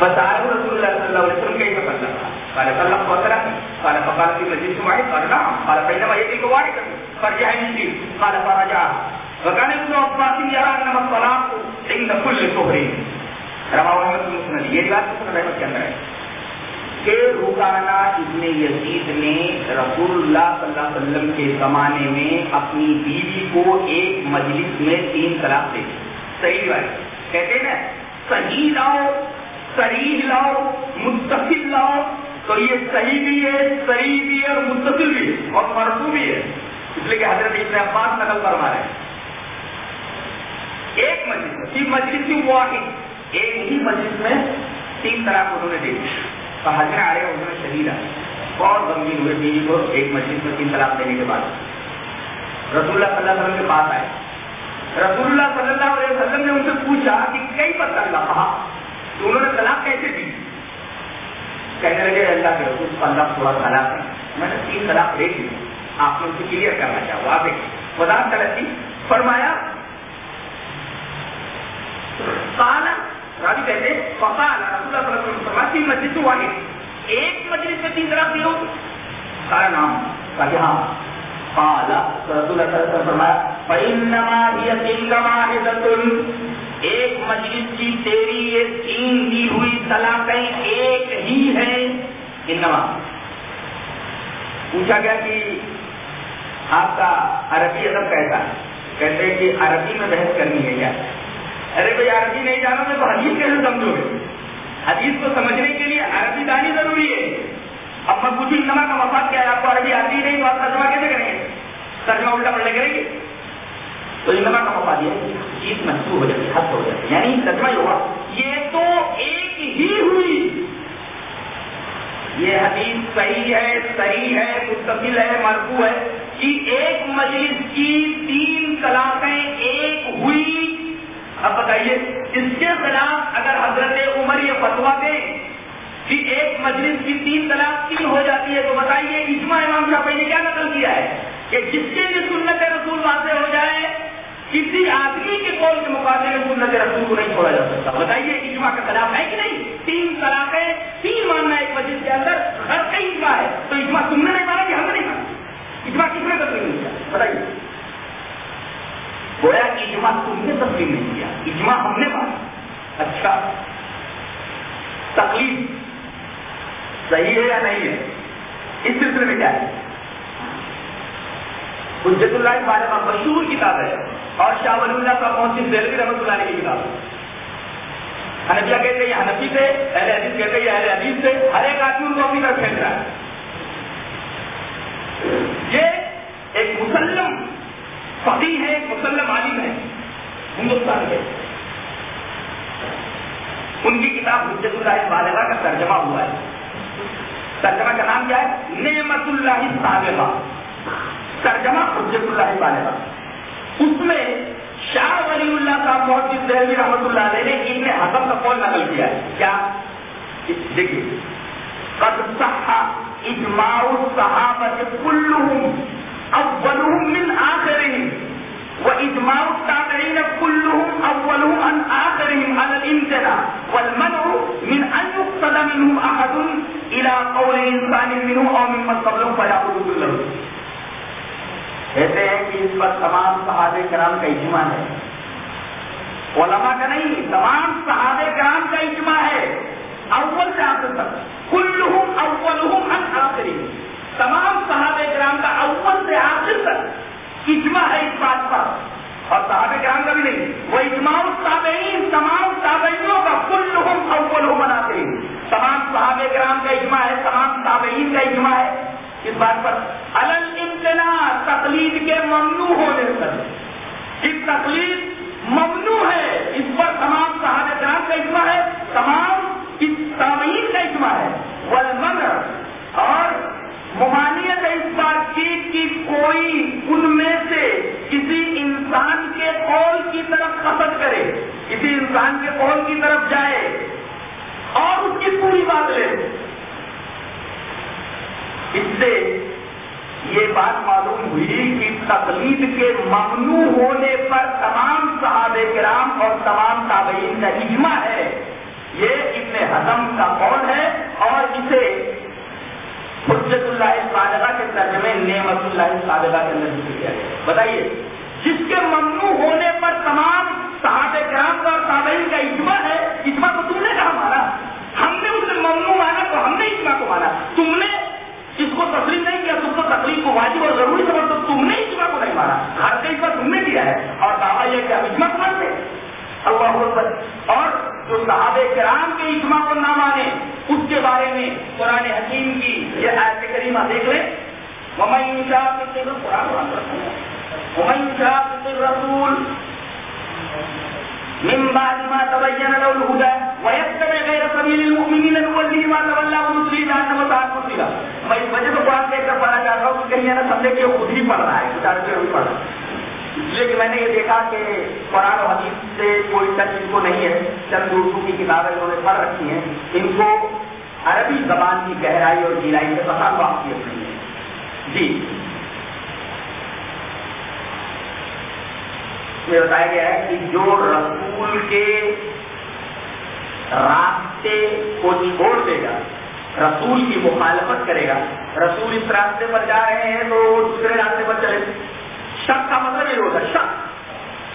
فسأله رسول الله صلى الله عليه وسلم كيف طلق قال طلق وثلاث قال فقال في مسجد واحد قال نعم قال فإنما يدرك واحدا فرجع يمشي قال فرجع وكان ابن عباس يرى انما الطلاق عند كل طهر رواه احمد بن مسند یہ بات مسند احمد کے اندر ہے کہ روکانا ابن یزید نے رسول اللہ صلی اللہ علیہ وسلم کے زمانے میں اپنی بیوی کو ایک مجلس میں تین طلاق دے صحیح بات کہتے ہیں نا صحیح لاؤ صحیح لاؤ متصل لاؤ، تو یہ صحیح بھی ہے، صحیح بھی ہے اور متصل بھی ہے، اور مرفوع بھی ہے۔ اس لیے کہ حضرت ابن عباس نقل فرما رہے ہیں۔ ایک مجلس میں تین مجلس کی واحد، ایک ہی مجلس میں تین طلاق انہوں نے دے دی تو حضرت آ رہے انہوں نے شہید آئے بہت غمگین ہوئے بیوی کو ایک مجلس میں تین طلاق دینے کے بعد۔ رسول اللہ صلی اللہ علیہ وسلم کے پاس آئے۔ رسول اللہ صلی اللہ علیہ وسلم نے ان سے پوچھا کہ کئی پتہ اللہ کہا تو انہوں نے طلاق کیسے دی؟ کہنے لگے، اللہ کے رسول اللہ تھوڑا طلاق ہے. میں نے تین طلاق دے دی۔ آپ نے ان سے کلیئر کرنا چاہو آپ ایک وضاحت طلب کی فرمایا کالا راوی کہتے فقال رسول اللہ صلی اللہ علیہ وسلم فرمایا، تین مسجد واحد ایک مجلس میں تین طلاق دیو کہا نام کہا ہاں۔ قال. رسول اللہ صلی اللہ علیہ وسلم فرمایا، فإنما هي تلك واحدة. ایک مجلس کی تیری یہ تین دی ہوئی طلاقیں ایک ہی ہیں. انما. پوچھا گیا کہ آپ کا عربی ادب کیسا ہے؟ کہتے ہیں کہ عربی میں بحث کرنی ہے کیا؟ ارے بھائی، عربی نہیں جانا میں تو حدیث کیسے سمجھو گے؟ حدیث کو سمجھنے کے لیے عربی دانی ضروری ہے. اب میں پوچھوں، انما کا مفاد کیا ہے؟ آپ کو عربی آتی نہیں تو آپ ترجمہ کیسے کریں گے؟ ترجمہ الٹا پلٹے کریں گے تو انما کا مفاد یہ چیز محسوس ہو جاتی ہے حد ہو جاتی ہے یعنی ترجمہ یہ ہوا یہ تو ایک ہی ہوئی یہ حدیث صحیح ہے صحیح ہے مستقل ہے مرفوع ہے کہ ایک مجلس کی تین طلاقیں ایک ہوئی اب بتائیے اس کے خلاف اگر حضرت عمر یہ فتوا دے کہ ایک مجلس کی تین طلاق تین ہو جاتی ہے تو بتائیے اجماع امام شافعی نے کیا نقل کیا ہے کہ جس کے لیے سنت رسول واضح ہو جائے، کسی آدمی کے قول کے مقابلے میں سنت رسول کو نہیں چھوڑا جا سکتا۔ بتائیے، اجماع کا خلاف ہے کہ نہیں؟ تین طلاقیں تین ماننا ایک مسجد کے اندر، ہر کئی اجماع ہے۔ تو اجماع تم نے نہیں مانا کہ ہم نے نہیں مانا اجماع کس نے تسلیم نہیں کیا؟ بتائیے۔ گویا کہ اجماع تم نے تسلیم نہیں کیا۔ اجماع ہم نے مانا۔ اچھا۔ تکلیف صحیح ہے یا نہیں ہے؟ اس سلسلے میں کیا ہے؟ حجت اللہ بارے میں مشہور کتاب ہے اور شاہ ولی اللہ کا محسن دہلوی رحمۃ اللہ علیہ کی کتاب ہے؟ حنفیہ کہتے ہیں حنفی سے اہل حدیث کہتے ہیں اہل حدیث سے ہر ایک آدمی ان کو اپنی طرف پھینک رہا ہے۔ یہ ایک مسلم فقی ہے، ایک مسلم عالم ہے، ہندوستان کے۔ ان کی کتاب حجت اللہ بالغہ کا ترجمہ ہوا ہے۔ ترجمہ کا نام کیا ہے؟ نعمت اللہ صالحہ ترجمہ حجت اللہ بالغہ اس میں شاہ ولی اللہ صاحب محدود دہلوی رحمۃ اللہ علیہ نے ابن حسن کا قول نقل کیا ہے۔ کیا؟ دیکھیے۔ قد صح اجماع الصحابہ كلهم اولهم من اخرهم واجماع التابعين كلهم اولهم عن اخرهم على الامتناع، والمنع من ان يقتل منهم احد الى قول انسان منه او ممن قبله فيأخذ كله کہتے ہیں کہ اس پر تمام صحابہ کرام کا اجماع ہے۔ علماء کا نہیں، تمام صحابہ کرام کا اجماع ہے۔ اول سے آخر تک۔ کلہم اولہم ان آخری تمام صحابہ کرام کا اول سے آخر تک اجماع ہے اس بات پر۔ اور صحابہ کرام کا بھی نہیں۔ وہ اجماع التابعین، تمام تابعینوں کا کلہم اولہم ان آخری تمام صحابہ کرام کا اجماع ہے، تمام تابعین کا اجماع ہے۔ اس بات پر الل امتناع تقلید کے ممنوع ہونے پر اس تقلید ممنوع ہے، اس پر تمام صحابہ کرام کا اجماع ہے، تمام اس تعمیر کا اجماع ہے۔ والمن اور ممانعت اس بات چیت کی کوئی ان میں سے کسی انسان کے قول کی طرف قصد کرے، کسی انسان کے قول کی طرف جائے اور اس کی پوری بات لے۔ اس سے یہ بات معلوم ہوئی کہ تقلید کے ممنوع ہونے پر تمام صحابہ کرام اور تمام تابعین کا اجماع ہے۔ یہ ابن حضم کا قول ہے اور اسے حجت اللہ صادقہ کے ترجمے نعمت اللہ صادقہ کے اندر ذکر کیا گیا۔ بتائیے، جس کے ممنوع ہونے پر تمام صحابہ کرام کا اور تابعین کا اجماع ہے، اجماع تو تم نے کہا مانا۔ ہم نے اسے ممنوع مانا تو ہم نے اجماع کو مانا۔ تم نے اس کو تسلیم نہیں کیا، تم کو تکلیف کو واجب اور ضروری سمجھ تو تم نے اجماع کو نہیں مانا۔ ہر کئی بار تم نے کیا ہے۔ اور دعویٰ یہ کہ اجماع کو مانتے اللہ اکبر۔ اور جو صحابہ کرام کے اجماع کو نہ مانے اس کے بارے میں قرآن حکیم کی یہ آیت کریمہ دیکھ لیں۔ ومن شاقق قرآن ومن شاقق الرسول من بعد ما تبين له الهدى ويتبع سبيل المؤمنين نوليه ما تولى ونصليه جهنم وساءت مصيرا میں اس وجہ سے قرآن دیکھ کر پڑھنا چاہتا ہوں کہ کہیں نہ سمجھے کہ خود ہی پڑھ رہا ہے کتاب سے بھی پڑھ رہا ہے اس میں نے یہ دیکھا کہ قرآن و حدیث سے کوئی ٹچ ان کو نہیں ہے چند اردو کی کتابیں انہوں نے پڑھ رکھی ہیں ان کو عربی زبان کی گہرائی اور گہرائی سے پتا واقفیت نہیں ہے جی یہ بتایا گیا ہے کہ جو رسول کے راستے کو چھوڑ دے گا۔ رسول کی مخالفت کرے گا۔ رسول اس راستے پر جا رہے ہیں تو دوسرے راستے پر چلے۔ شک کا مطلب یہ ہوگا شک۔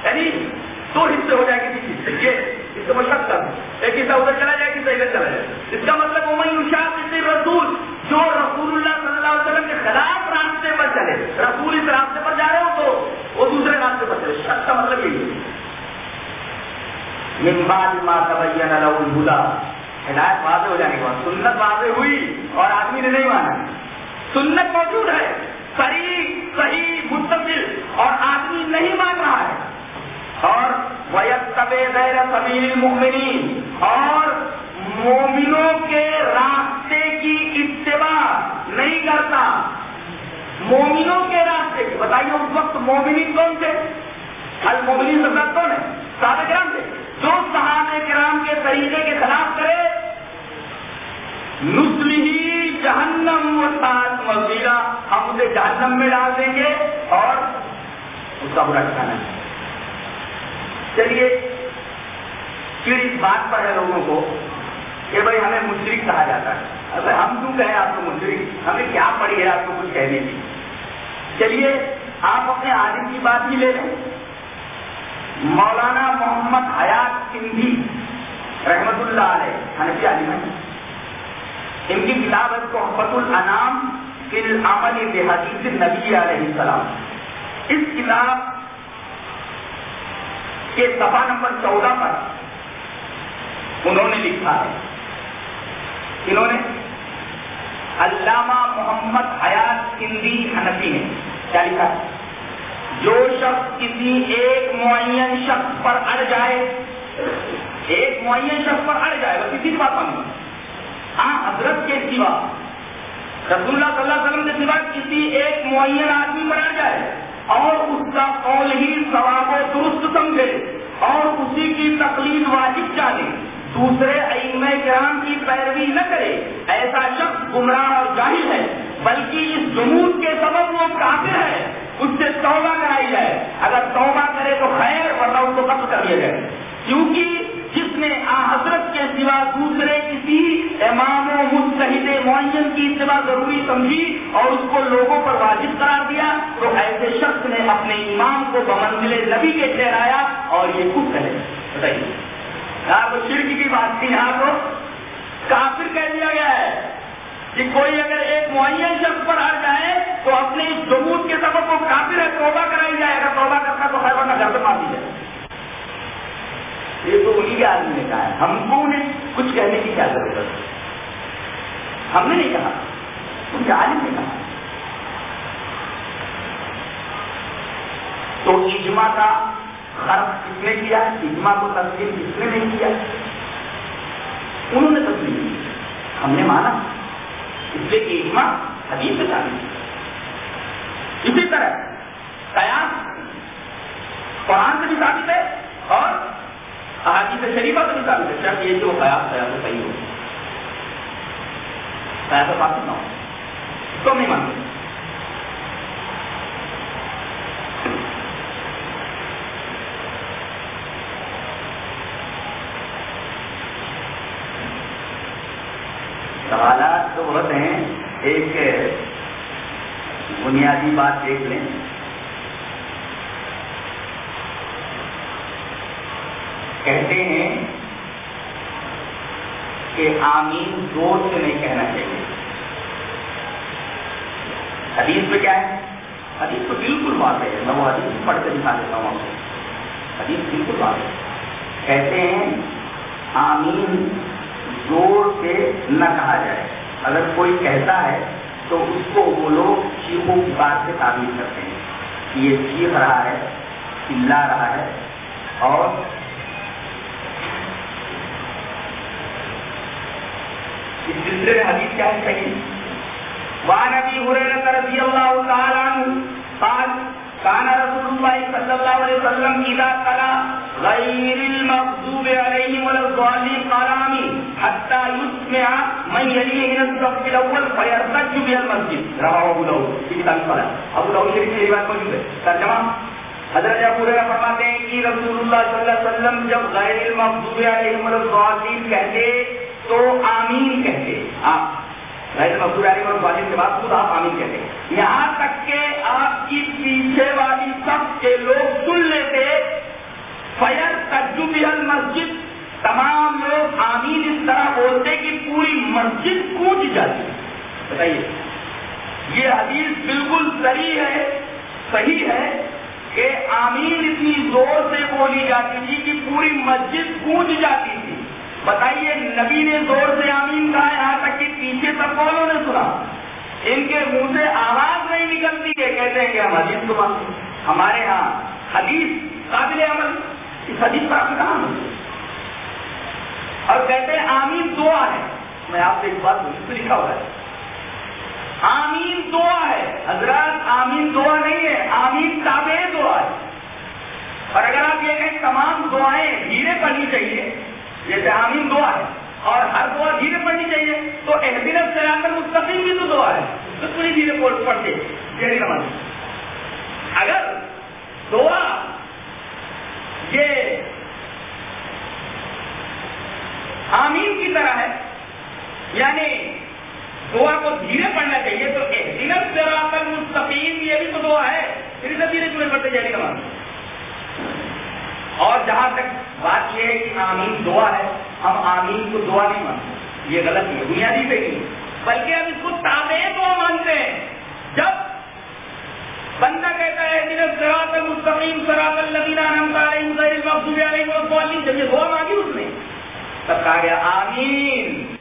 یعنی دو حصے ہو جائے کسی چیز سے۔ یہ اس کو شک کر ایک حصہ ادھر چلا جائے کسی ادھر چلا جائے۔ اس کا مطلب وہ کسی رسول جو رسول اللہ صلی اللہ علیہ وسلم کے خلاف راستے پر چلے۔ رسول اس راستے پر جا رہے ہو تو وہ دوسرے راستے پر چلے۔ شک کا مطلب یہی ہے۔ من بعد ما تبین له الهدى. ہدایت واضح ہو جانے کے بعد. سنت واضح ہوئی اور آدمی نے نہیں مانا. سنت موجود ہے. صحیح صحیح مستقل اور آدمی نہیں مان رہا ہے. اور ویب غیر سبیل المؤمنین اور مومنوں کے راستے کی اتباع نہیں کرتا. مومنوں کے راستے کی، بتائیے اس وقت مومنین کون تھے؟ المومنین سے کون ہے صحابہ کرام تھے۔ جو صحابہ کرام کے طریقے کے خلاف کرے، نسلی جہنم و سات مزیرہ ہم اسے جہنم میں ڈال دیں گے اور اس کا برا ٹھکانا ہے۔ چلیے، پھر اس بات پر ہے لوگوں کو کہ بھائی ہمیں مشرق کہا جاتا ہے۔ اگر ہم کیوں کہیں آپ کو مشرق ہمیں کیا پڑی ہے آپ کو کچھ کہنے کی؟ چلیے، آپ اپنے عالم کی بات ہی لے لیں۔ مولانا محمد حیات سندھی، رحمت اللہ علیہ، حنفی عالم ہے ان کی کتاب ہے محبت الانام فی العمل بحدیث نبی علیہ السلام۔ اس کتاب کے صفحہ نمبر چودہ پر انہوں نے لکھا ہے۔ انہوں نے علامہ محمد حیات سندھی حنفی نے کیا لکھا ہے؟ جو شخص کسی ایک معین شخص پر اڑ جائے، ایک معین شخص پر اڑ جائے، بس کسی کی بات ہاں حضرت کے سوا رسول اللہ صلی اللہ علیہ وسلم کے سوا کسی ایک معین آدمی پر اڑ جائے اور اس کا قول ہی ثواب درست سمجھے اور اسی کی تقلید واجب جانے۔ دوسرے ائم کرام کی پیروی نہ کرے، ایسا شخص گمراہ اور جاہل ہے، بلکہ اس جمود کے سبب وہ کافر ہے، اس سے توبہ کرائی جائے۔ اگر توبہ کرے تو خیر، ورنہ اس کو قتل کر دیا جائے۔ کیونکہ جس نے آ حضرت کے سوا دوسرے کسی امام و مستحد معین کی اتباع ضروری سمجھی اور اس کو لوگوں پر واجب قرار دیا، تو ایسے شخص نے اپنے امام کو بمنزل نبی کے ٹھہرایا اور یہ خود کہے بتائیے۔ ہاں، آپ شرک کی بات تھی یہاں کو کافر کہہ دیا گیا ہے کہ کوئی اگر ایک معین شخص پر ہٹ جائے تو اپنے اس جمود کے سبب وہ کافر ہے، توبہ کرائی جائے، اگر توبہ کرتا تو خیر، ورنہ گھر پہ مار دی جائے یہ تو انہیں کے آدمی نے کہا ہے۔ ہم کو انہیں کچھ کہنے کی کیا ضرورت ہے؟ ہم نے نہیں کہا ان کے عالم نے کہا۔ تو اجماع کا خرف کس نے کیا؟ اجماع کو تسلیم کس نے نہیں کیا؟ انہوں نے تسلیم کی۔ ہم نے مانا۔ اس لیے کہ اجماع حدیث سے شامل اسی طرح قیاس، قرآن سے بھی ثابت ہے اور احادیث شریفہ سے بھی ثابت ہے۔ شرط یہ کہ وہ قیاس قیاس سے صحیح ہو۔ قیاس فاسد نہ ہو۔ تو نہیں مانتے۔ سوالات ہیں۔ ایک بنیادی بات دیکھ لیں۔ کہتے ہیں کہ آمین زور سے نہیں کہنا چاہیے۔ حدیث پہ کیا ہے؟ حدیث تو بالکل بات ہے۔ میں وہ حدیث پڑھ کے دکھا دیتا ہوں آپ کو۔ حدیث بالکل بات ہے۔ کہتے ہیں آمین زور سے نہ کہا جائے۔ اگر کوئی کہتا ہے تو اس کو وہ لوگ چیخوں کی بات سے تعبیر کرتے ہیں کہ یہ چیخ رہا ہے، چلا رہا ہے اور اس سلسلے میں حدیث کیا ہے؟ صحیح۔ وعن ابي هريره رضي الله تعالى عنه قال كان رسول الله صلى الله عليه وسلم اذا قال غير المغضوب عليهم ولا الضالين قال امين حتى يسمع من يليه من الصف الاول فيرتج بها المسجد. رواه ابو داود في كتاب الصلاه ابو داود شریف کی روایت موجود ہے ترجمہ حضرت ابو ہریرہ فرماتے ہیں کہ رسول اللہ صلی اللہ علیہ وسلم جب غیر المغضوب علیہم ولا الضالین کہتے تو آمین کہتے. آپ غیر مقصود علی اور والد کے بعد خود آپ آمین کہتے ہیں۔ یہاں تک کہ آپ کی پیچھے والی سب کے لوگ سن لیتے، فیر تجبی مسجد تمام لوگ آمین اس طرح بولتے کہ پوری مسجد کونج جاتی۔ بتائیے، یہ حدیث بالکل صحیح ہے صحیح ہے کہ آمین اتنی زور سے بولی جاتی تھی کہ پوری مسجد گونج جاتی تھی۔ بتائیے، نبی نے زور سے آمین کہا یہاں تک کہ پیچھے تک والوں نے سنا؟ ان کے منہ سے آواز نہیں نکلتی ہے کہتے ہیں کہ ہم حدیث کو مانتے ہمارے ہاں حدیث قابل عمل، اس حدیث پر آپ کہاں اور کہتے ہیں آمین دعا ہے۔ میں آپ سے ایک بات اس پہ لکھا ہوا ہے۔ آمین دعا ہے۔ حضرات، آمین دعا نہیں ہے، آمین تابع دعا ہے۔ اور اگر آپ یہ کہیں، تمام دعائیں دھیرے پڑھنی چاہیے جیسے آمین دعا ہے۔ اور ہر دعا دھیرے پڑھنی چاہیے۔ تو احدین سے آ کر مستقیم بھی تو دعا ہے۔ تو پوری دھیرے پڑھتے گہری نماز۔ اگر دعا یہ آمین کی طرح ہے یعنی دعا کو دھیرے پڑھنا چاہیے، تو احتینت سراط المستقیم یہ بھی تو دعا ہے۔ پھر دھیرے دھیرے پڑھتے؟ جائے نماز۔ اور جہاں تک بات یہ ہے کہ آمین دعا ہے، ہم آمین کو دعا نہیں مانتے۔ یہ غلط ہے، بنیادی پہ نہیں بلکہ ہم اس کو تابع دعا مانتے ہیں۔ جب بندہ کہتا ہے میرے سراط المستقیم سراط الذین انعمت علیہم غیر المغضوب علیہم ولا جب یہ دعا مانگی اس نے، تب کہا گیا، آمین۔